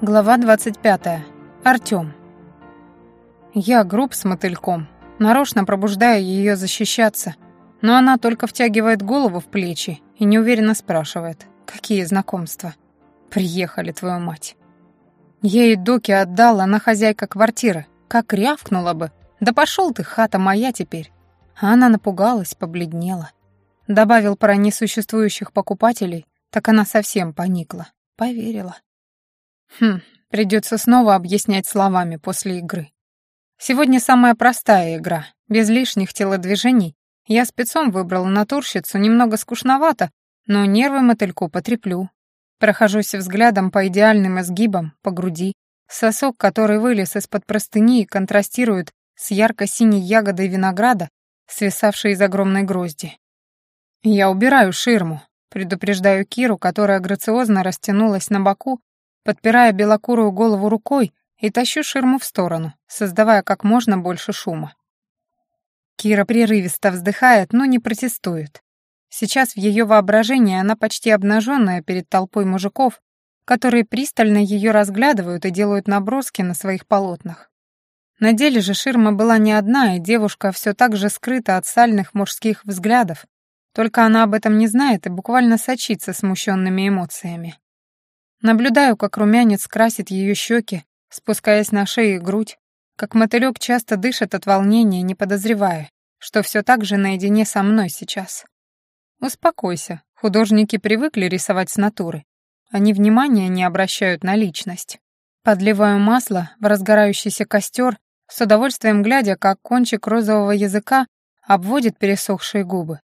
Глава 25. Артём. Я груб с мотыльком, нарочно пробуждая её защищаться, но она только втягивает голову в плечи и неуверенно спрашивает, какие знакомства. Приехали, твою мать. Ей доки отдал, она хозяйка квартиры, как рявкнула бы. Да пошёл ты, хата моя теперь. А она напугалась, побледнела. Добавил про несуществующих покупателей, так она совсем поникла. Поверила. Хм, придется снова объяснять словами после игры. Сегодня самая простая игра, без лишних телодвижений. Я спецом выбрала натурщицу, немного скучновато, но нервы мотыльку потреплю. Прохожусь взглядом по идеальным изгибам, по груди. Сосок, который вылез из-под простыни и контрастирует с ярко-синей ягодой винограда, свисавшей из огромной грозди. Я убираю ширму, предупреждаю Киру, которая грациозно растянулась на боку подпирая белокурую голову рукой и тащу ширму в сторону, создавая как можно больше шума. Кира прерывисто вздыхает, но не протестует. Сейчас в ее воображении она почти обнаженная перед толпой мужиков, которые пристально ее разглядывают и делают наброски на своих полотнах. На деле же ширма была не одна, и девушка все так же скрыта от сальных мужских взглядов, только она об этом не знает и буквально сочится смущенными эмоциями. Наблюдаю, как румянец красит ее щеки, спускаясь на шею и грудь, как мотылек часто дышит от волнения, не подозревая, что все так же наедине со мной сейчас. Успокойся, художники привыкли рисовать с натуры. Они внимания не обращают на личность. Подливаю масло в разгорающийся костер, с удовольствием глядя, как кончик розового языка обводит пересохшие губы.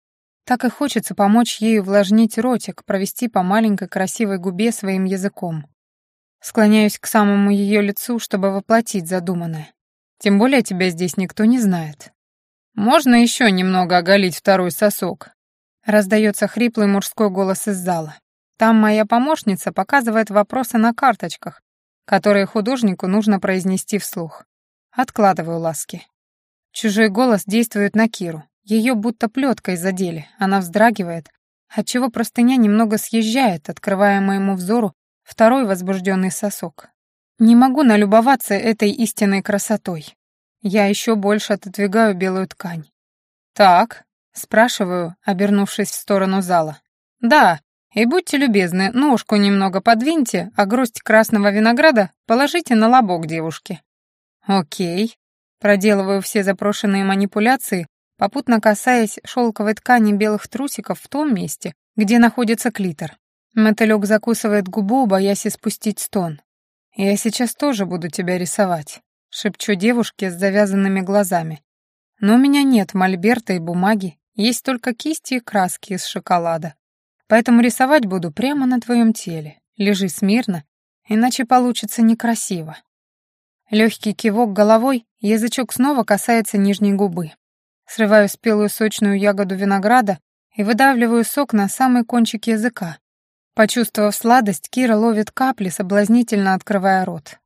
Так и хочется помочь ей увлажнить ротик, провести по маленькой красивой губе своим языком. Склоняюсь к самому ее лицу, чтобы воплотить задуманное. Тем более тебя здесь никто не знает. Можно еще немного оголить второй сосок. Раздается хриплый мужской голос из зала. Там моя помощница показывает вопросы на карточках, которые художнику нужно произнести вслух. Откладываю ласки. Чужой голос действует на Киру. Ее будто плеткой задели, она вздрагивает, отчего простыня немного съезжает, открывая моему взору второй возбужденный сосок. Не могу налюбоваться этой истинной красотой. Я еще больше отодвигаю белую ткань. «Так», — спрашиваю, обернувшись в сторону зала. «Да, и будьте любезны, ножку немного подвиньте, а гроздь красного винограда положите на лобок девушки». «Окей». Проделываю все запрошенные манипуляции, попутно касаясь шелковой ткани белых трусиков в том месте, где находится клитор. Мотылёк закусывает губу, боясь испустить стон. «Я сейчас тоже буду тебя рисовать», — шепчу девушке с завязанными глазами. «Но у меня нет мольберта и бумаги, есть только кисти и краски из шоколада. Поэтому рисовать буду прямо на твоем теле. Лежи смирно, иначе получится некрасиво». Легкий кивок головой, язычок снова касается нижней губы. Срываю спелую сочную ягоду винограда и выдавливаю сок на самый кончик языка. Почувствовав сладость, Кира ловит капли, соблазнительно открывая рот.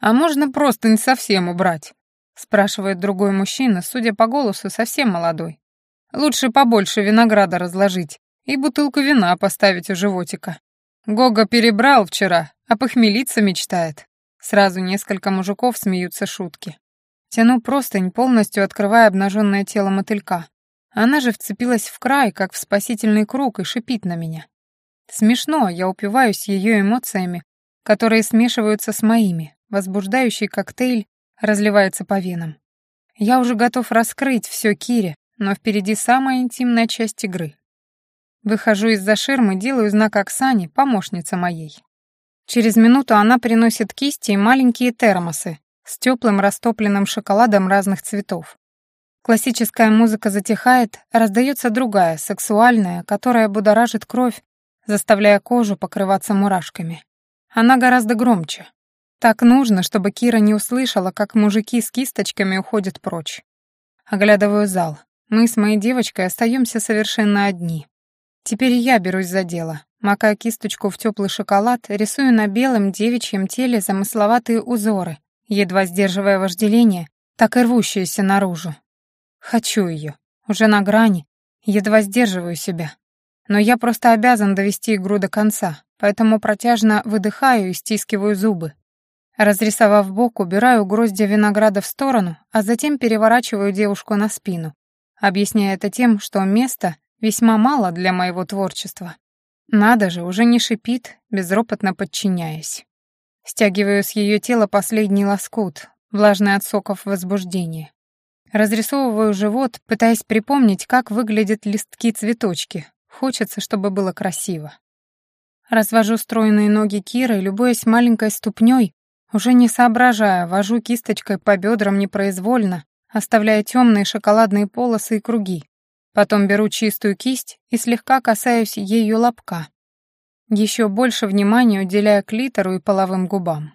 «А можно просто не совсем убрать?» — спрашивает другой мужчина, судя по голосу, совсем молодой. «Лучше побольше винограда разложить и бутылку вина поставить у животика. Гога перебрал вчера, а похмелиться мечтает». Сразу несколько мужиков смеются шутки. Тяну простынь, полностью открывая обнаженное тело мотылька. Она же вцепилась в край, как в спасительный круг, и шипит на меня. Смешно, я упиваюсь ее эмоциями, которые смешиваются с моими. Возбуждающий коктейль разливается по венам. Я уже готов раскрыть все Кире, но впереди самая интимная часть игры. Выхожу из-за ширмы, делаю знак Оксане, помощнице моей. Через минуту она приносит кисти и маленькие термосы, с теплым растопленным шоколадом разных цветов. Классическая музыка затихает, раздается другая, сексуальная, которая будоражит кровь, заставляя кожу покрываться мурашками. Она гораздо громче. Так нужно, чтобы Кира не услышала, как мужики с кисточками уходят прочь. Оглядываю зал. Мы с моей девочкой остаемся совершенно одни. Теперь я берусь за дело. Макая кисточку в теплый шоколад, рисую на белом девичьем теле замысловатые узоры, едва сдерживая вожделение, так и рвущееся наружу. Хочу ее, уже на грани, едва сдерживаю себя. Но я просто обязан довести игру до конца, поэтому протяжно выдыхаю и стискиваю зубы. Разрисовав бок, убираю гроздья винограда в сторону, а затем переворачиваю девушку на спину, объясняя это тем, что места весьма мало для моего творчества. Надо же, уже не шипит, безропотно подчиняясь. Стягиваю с ее тела последний лоскут, влажный от соков возбуждения. Разрисовываю живот, пытаясь припомнить, как выглядят листки-цветочки. Хочется, чтобы было красиво. Развожу стройные ноги Киры, любуясь маленькой ступней, уже не соображая, вожу кисточкой по бедрам непроизвольно, оставляя темные шоколадные полосы и круги. Потом беру чистую кисть и слегка касаюсь ею лобка. Еще больше внимания уделяя клитору и половым губам.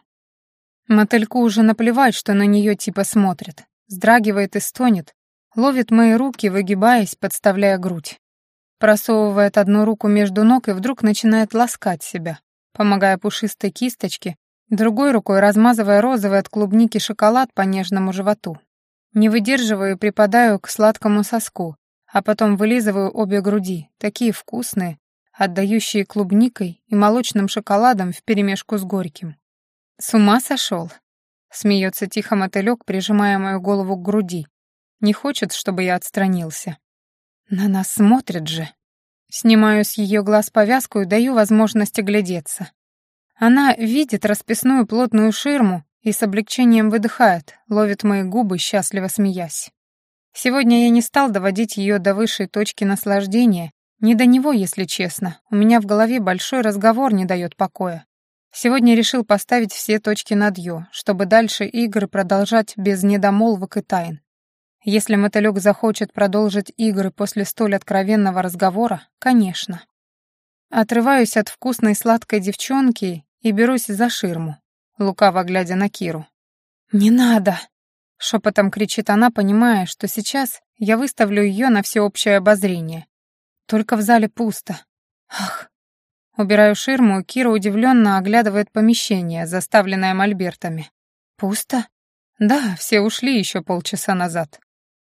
Мотыльку уже наплевать, что на нее типа смотрят. Сдрагивает и стонет, ловит мои руки, выгибаясь, подставляя грудь. Просовывает одну руку между ног и вдруг начинает ласкать себя, помогая пушистой кисточке, другой рукой размазывая розовый от клубники шоколад по нежному животу. Не выдерживаю и припадаю к сладкому соску, а потом вылизываю обе груди, такие вкусные, отдающие клубникой и молочным шоколадом вперемешку с горьким. «С ума сошел?» — смеется тихо мотылек, прижимая мою голову к груди. Не хочет, чтобы я отстранился. На нас смотрят же. Снимаю с ее глаз повязку и даю возможность оглядеться. Она видит расписную плотную ширму и с облегчением выдыхает, ловит мои губы, счастливо смеясь. Сегодня я не стал доводить ее до высшей точки наслаждения, не до него, если честно. У меня в голове большой разговор не дает покоя. Сегодня решил поставить все точки над «ё», чтобы дальше игры продолжать без недомолвок и тайн. Если мотылёк захочет продолжить игры после столь откровенного разговора, конечно. Отрываюсь от вкусной сладкой девчонки и берусь за ширму, лукаво глядя на Киру. «Не надо!» Шепотом кричит она, понимая, что сейчас я выставлю ее на всеобщее обозрение. Только в зале пусто. Ах. Убираю ширму, Кира удивленно оглядывает помещение, заставленное мольбертами. Пусто? Да, все ушли еще полчаса назад.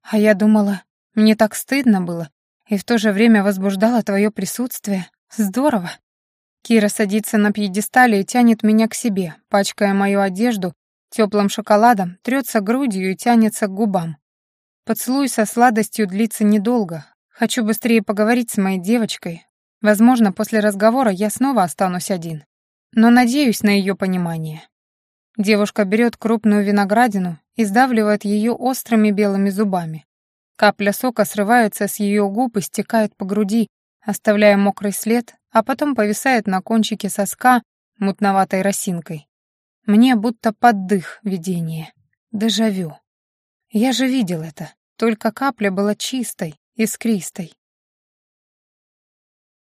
А я думала, мне так стыдно было, и в то же время возбуждало твое присутствие. Здорово. Кира садится на пьедестале и тянет меня к себе, пачкая мою одежду Теплым шоколадом трется грудью и тянется к губам. Поцелуй со сладостью длится недолго. Хочу быстрее поговорить с моей девочкой. Возможно, после разговора я снова останусь один. Но надеюсь на ее понимание. Девушка берет крупную виноградину и сдавливает ее острыми белыми зубами. Капля сока срывается с ее губ и стекает по груди, оставляя мокрый след, а потом повисает на кончике соска мутноватой росинкой. Мне будто поддых видение. Дежавю. Я же видел это. Только капля была чистой, искристой.